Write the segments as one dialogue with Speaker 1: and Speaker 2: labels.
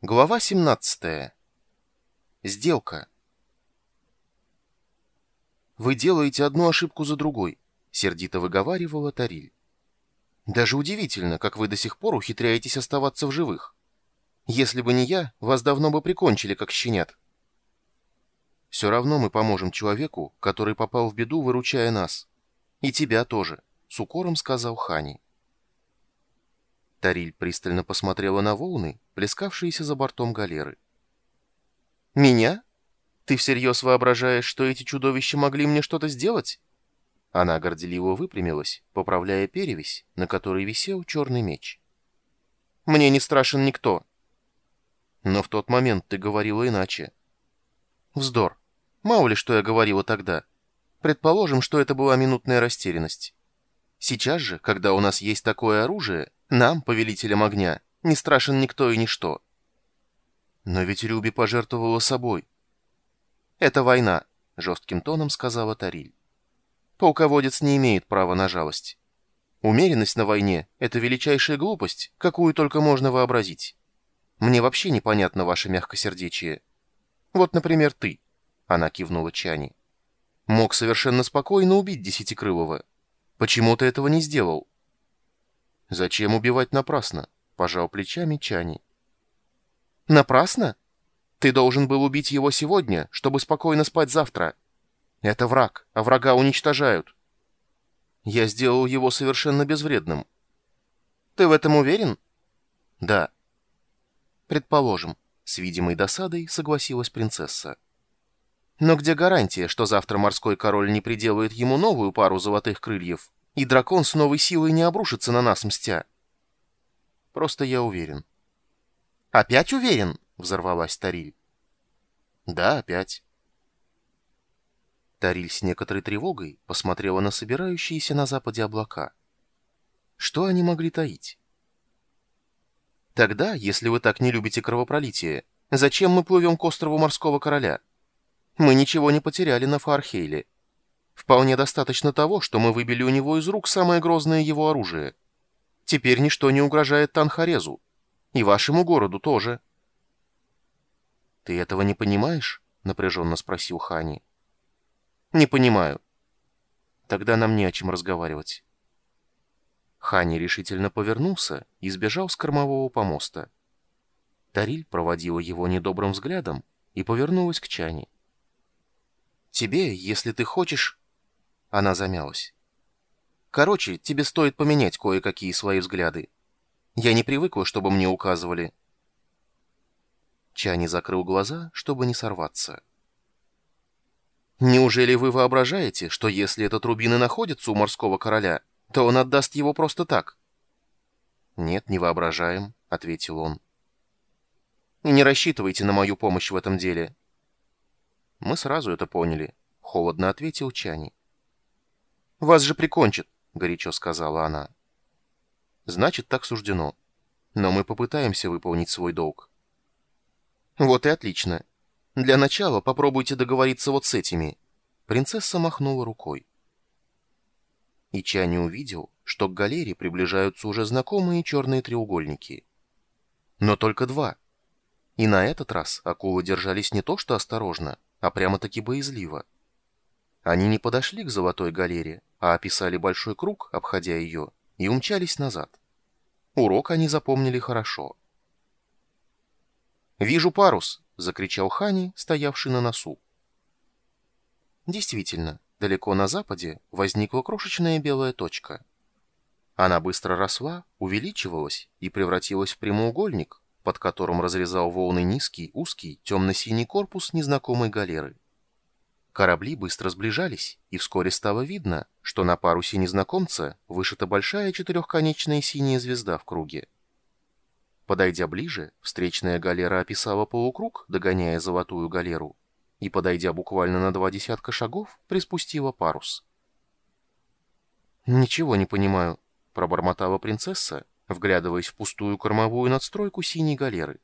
Speaker 1: Глава 17. Сделка. «Вы делаете одну ошибку за другой», — сердито выговаривала Тариль. «Даже удивительно, как вы до сих пор ухитряетесь оставаться в живых. Если бы не я, вас давно бы прикончили, как щенят». «Все равно мы поможем человеку, который попал в беду, выручая нас. И тебя тоже», — с укором сказал Хани. Тариль пристально посмотрела на волны, плескавшиеся за бортом галеры. «Меня? Ты всерьез воображаешь, что эти чудовища могли мне что-то сделать?» Она горделиво выпрямилась, поправляя перевязь, на которой висел черный меч. «Мне не страшен никто». «Но в тот момент ты говорила иначе». «Вздор. Мало ли, что я говорила тогда. Предположим, что это была минутная растерянность. Сейчас же, когда у нас есть такое оружие, нам, повелителям огня, не страшен никто и ничто. Но ведь Рюби пожертвовала собой. Это война, жестким тоном сказала Тариль. Полководец не имеет права на жалость. Умеренность на войне — это величайшая глупость, какую только можно вообразить. Мне вообще непонятно ваше мягкосердечие. Вот, например, ты, — она кивнула Чани, — мог совершенно спокойно убить Десятикрылого. Почему ты этого не сделал? Зачем убивать напрасно? Пожал плечами Чани. Напрасно? Ты должен был убить его сегодня, чтобы спокойно спать завтра. Это враг, а врага уничтожают. Я сделал его совершенно безвредным. Ты в этом уверен? Да. Предположим, с видимой досадой согласилась принцесса. Но где гарантия, что завтра морской король не приделает ему новую пару золотых крыльев, и дракон с новой силой не обрушится на нас, мстя? Просто я уверен. «Опять уверен?» — взорвалась Тариль. «Да, опять». Тариль с некоторой тревогой посмотрела на собирающиеся на западе облака. Что они могли таить? «Тогда, если вы так не любите кровопролитие, зачем мы плывем к острову морского короля?» Мы ничего не потеряли на Фархейле. Вполне достаточно того, что мы выбили у него из рук самое грозное его оружие. Теперь ничто не угрожает Танхарезу. И вашему городу тоже. «Ты этого не понимаешь?» — напряженно спросил Хани. «Не понимаю. Тогда нам не о чем разговаривать». Хани решительно повернулся и сбежал с кормового помоста. Тариль проводила его недобрым взглядом и повернулась к Чани. Тебе, если ты хочешь...» Она замялась. «Короче, тебе стоит поменять кое-какие свои взгляды. Я не привыкла, чтобы мне указывали». Чани закрыл глаза, чтобы не сорваться. «Неужели вы воображаете, что если этот рубин и находится у морского короля, то он отдаст его просто так?» «Нет, не воображаем», — ответил он. «И не рассчитывайте на мою помощь в этом деле. «Мы сразу это поняли», — холодно ответил Чани. «Вас же прикончат», — горячо сказала она. «Значит, так суждено. Но мы попытаемся выполнить свой долг». «Вот и отлично. Для начала попробуйте договориться вот с этими». Принцесса махнула рукой. И Чани увидел, что к галере приближаются уже знакомые черные треугольники. Но только два. И на этот раз акулы держались не то что осторожно, а прямо-таки боязливо. Они не подошли к золотой галере, а описали большой круг, обходя ее, и умчались назад. Урок они запомнили хорошо. «Вижу парус!» — закричал Хани, стоявший на носу. Действительно, далеко на западе возникла крошечная белая точка. Она быстро росла, увеличивалась и превратилась в прямоугольник, под которым разрезал волны низкий, узкий, темно-синий корпус незнакомой галеры. Корабли быстро сближались, и вскоре стало видно, что на парусе незнакомца вышита большая четырехконечная синяя звезда в круге. Подойдя ближе, встречная галера описала полукруг, догоняя золотую галеру, и, подойдя буквально на два десятка шагов, приспустила парус. «Ничего не понимаю», — пробормотала принцесса, вглядываясь в пустую кормовую надстройку синей галеры.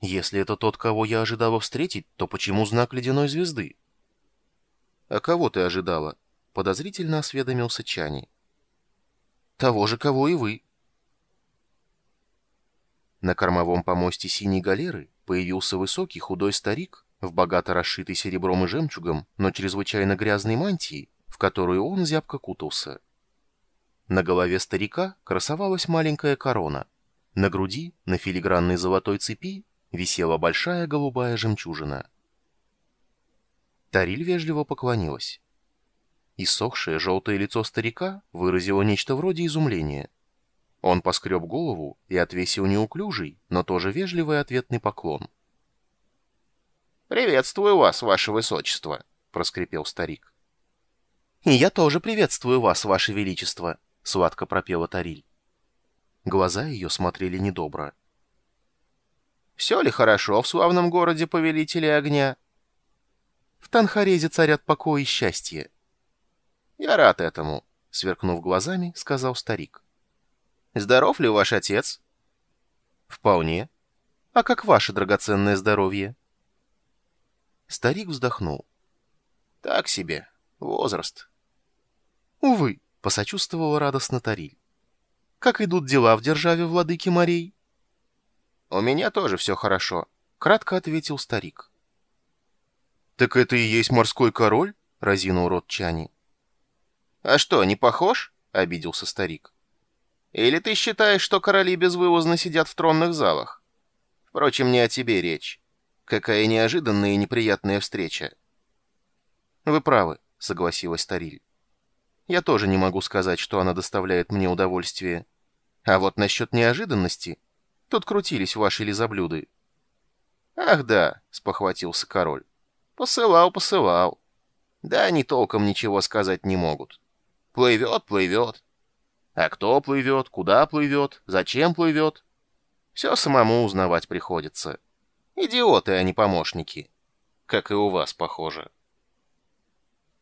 Speaker 1: «Если это тот, кого я ожидала встретить, то почему знак ледяной звезды?» «А кого ты ожидала?» — подозрительно осведомился Чани. «Того же, кого и вы». На кормовом помосте синей галеры появился высокий худой старик в богато расшитой серебром и жемчугом, но чрезвычайно грязной мантии, в которую он зябко кутался. На голове старика красовалась маленькая корона. На груди, на филигранной золотой цепи, висела большая голубая жемчужина. Тариль вежливо поклонилась. Иссохшее желтое лицо старика выразило нечто вроде изумления. Он поскреб голову и отвесил неуклюжий, но тоже вежливый ответный поклон.
Speaker 2: «Приветствую вас, ваше высочество», — проскрипел старик.
Speaker 1: «И я тоже приветствую вас, ваше величество», — сладко пропела Тариль. Глаза ее смотрели недобро.
Speaker 2: «Все ли хорошо в славном городе повелителя огня?»
Speaker 1: «В Танхарезе царят покой и счастье».
Speaker 2: «Я рад этому», —
Speaker 1: сверкнув глазами, сказал старик.
Speaker 2: «Здоров ли ваш отец?»
Speaker 1: «Вполне. А как ваше драгоценное здоровье?» Старик вздохнул.
Speaker 2: «Так себе. Возраст».
Speaker 1: «Увы», — посочувствовала радостно Тариль. «Как идут дела в державе владыки морей?»
Speaker 2: «У меня тоже все хорошо», — кратко ответил старик.
Speaker 1: «Так это и есть морской король?» — разинул рот Чани.
Speaker 2: «А что, не похож?» — обиделся старик. «Или ты считаешь, что короли безвылазно сидят в тронных залах? Впрочем, не о тебе речь. Какая неожиданная и неприятная встреча».
Speaker 1: «Вы правы», — согласилась Тариль. Я тоже не могу сказать, что она доставляет мне удовольствие. А вот насчет неожиданности... Тут крутились ваши лизоблюды.
Speaker 2: «Ах да», — спохватился король. «Посылал, посылал. Да они толком ничего сказать не могут. Плывет, плывет. А кто плывет, куда плывет, зачем плывет? Все самому узнавать приходится. Идиоты, а не помощники. Как и у вас, похоже».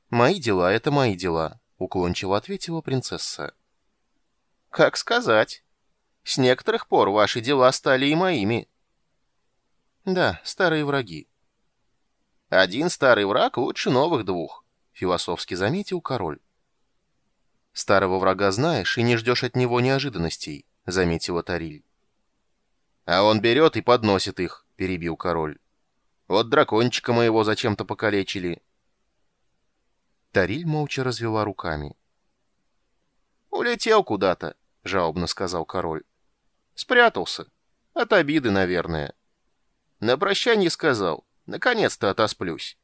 Speaker 1: «Мои дела — это мои дела», — уклончиво ответила принцесса.
Speaker 2: «Как сказать. С некоторых пор ваши дела стали и моими».
Speaker 1: «Да, старые враги».
Speaker 2: «Один старый враг лучше новых двух», — философски заметил король.
Speaker 1: «Старого врага знаешь и не ждешь от него неожиданностей», — заметила Тариль.
Speaker 2: «А он берет и подносит их», — перебил король. «Вот дракончика моего зачем-то покалечили».
Speaker 1: Тариль молча развела руками.
Speaker 2: «Улетел куда-то», — жалобно сказал король. «Спрятался. От обиды, наверное. На прощанье сказал, наконец-то отосплюсь.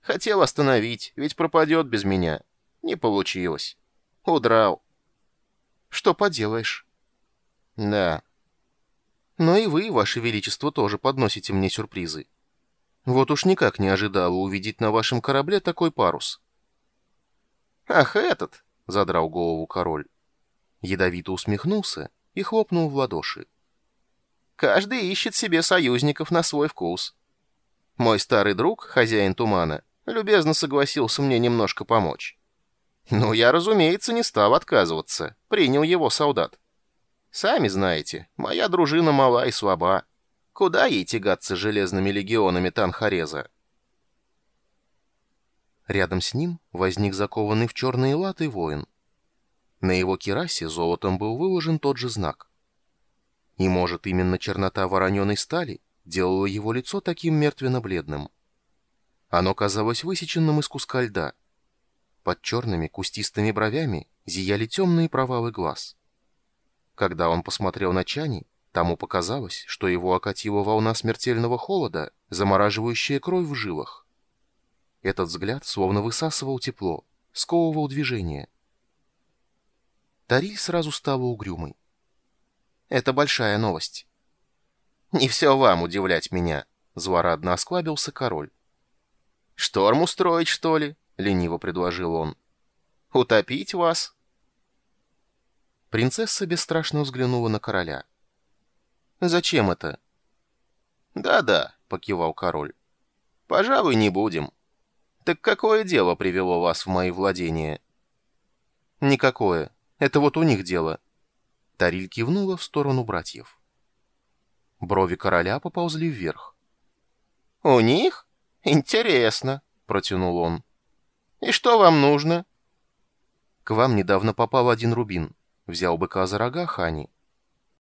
Speaker 2: Хотел остановить, ведь пропадет без меня. Не получилось. Удрал.
Speaker 1: Что поделаешь?»
Speaker 2: «Да».
Speaker 1: «Но и вы, ваше величество, тоже подносите мне сюрпризы. Вот уж никак не ожидала увидеть на вашем корабле такой парус».
Speaker 2: «Ах, этот!»
Speaker 1: — задрал голову король. Ядовито усмехнулся и хлопнул в ладоши.
Speaker 2: «Каждый ищет себе союзников на свой вкус. Мой старый друг, хозяин тумана, любезно согласился мне немножко помочь. Ну, я, разумеется, не стал отказываться, принял его солдат. Сами знаете, моя дружина мала и слаба. Куда ей тягаться железными легионами Танхареза?»
Speaker 1: Рядом с ним возник закованный в черные латы воин. На его кирасе золотом был выложен тот же знак. И, может, именно чернота вороненой стали делала его лицо таким мертвенно-бледным. Оно казалось высеченным из куска льда. Под черными кустистыми бровями зияли темные провалы глаз. Когда он посмотрел на Чани, тому показалось, что его окатила волна смертельного холода, замораживающая кровь в жилах. Этот взгляд словно высасывал тепло, сковывал движение. Тариль сразу стала угрюмой. «Это большая новость».
Speaker 2: «Не все вам удивлять меня», — злорадно осклабился король. «Шторм устроить, что ли?» — лениво предложил он. «Утопить вас?»
Speaker 1: Принцесса бесстрашно взглянула на короля. «Зачем это?»
Speaker 2: «Да-да», — покивал король. «Пожалуй, не будем. Так какое дело привело вас в мои владения?
Speaker 1: Никакое. Это вот у них дело. Тариль кивнула в сторону братьев. Брови короля поползли вверх.
Speaker 2: «У них? Интересно», — протянул он. «И что вам нужно?»
Speaker 1: «К вам недавно попал один рубин», — взял быка за рога Хани.